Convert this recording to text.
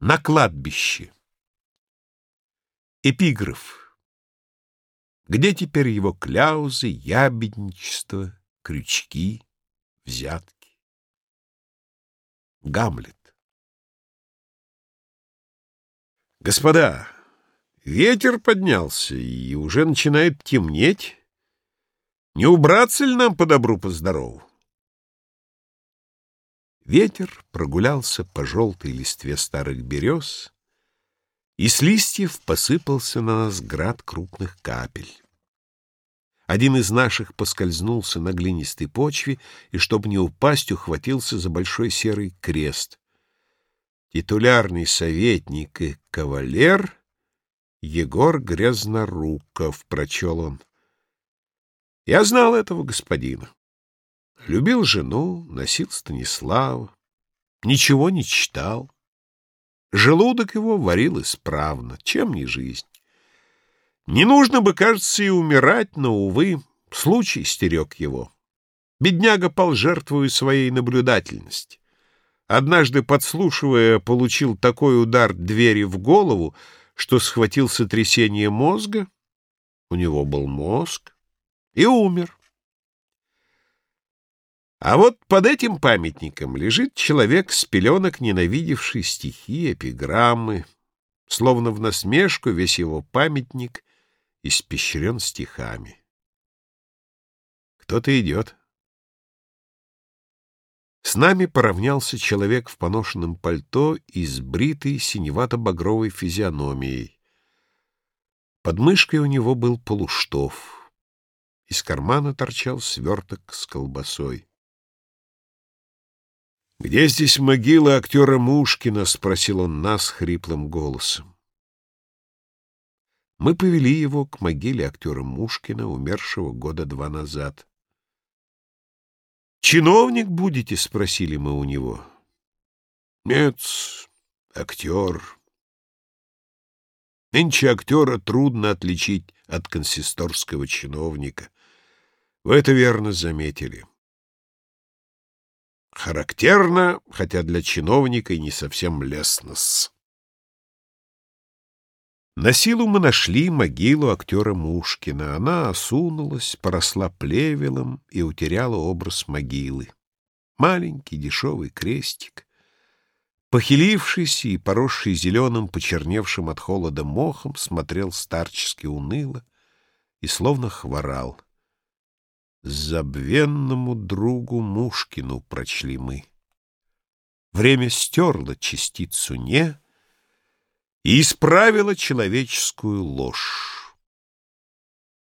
На кладбище. Эпиграф. Где теперь его кляузы, ябедничество, крючки, взятки? Гамлет. Господа, ветер поднялся, и уже начинает темнеть. Не убраться ли нам по добру, по здорову? Ветер прогулялся по желтой листве старых берез, и с листьев посыпался на нас град крупных капель. Один из наших поскользнулся на глинистой почве и, чтобы не упасть, ухватился за большой серый крест. Титулярный советник и кавалер Егор Грязноруков, прочел он. Я знал этого господина. Любил жену, носил Станислава, ничего не читал. Желудок его варил исправно, чем не жизнь. Не нужно бы, кажется, и умирать, но, увы, случай стерег его. Бедняга пал жертвою своей наблюдательности. Однажды, подслушивая, получил такой удар двери в голову, что схватил сотрясение мозга, у него был мозг, и умер. А вот под этим памятником лежит человек с пеленок, ненавидевший стихи, эпиграммы. Словно в насмешку весь его памятник испещрен стихами. Кто-то идет. С нами поравнялся человек в поношенном пальто и с бритой синевато-багровой физиономией. Под мышкой у него был полуштов. Из кармана торчал сверток с колбасой. «Где здесь могила актера Мушкина?» — спросил он нас хриплым голосом. Мы повели его к могиле актера Мушкина, умершего года два назад. «Чиновник будете?» — спросили мы у него. «Нет, актер». Нынче актера трудно отличить от консисторского чиновника. Вы это верно заметили. Характерно, хотя для чиновника и не совсем лестно-с. На силу мы нашли могилу актера Мушкина. Она осунулась, поросла плевелом и утеряла образ могилы. Маленький дешевый крестик, похилившийся и поросший зеленым, почерневшим от холода мохом, смотрел старчески уныло и словно хворал. Забвенному другу Мушкину прочли мы. Время стерло частицу «не» и исправило человеческую ложь.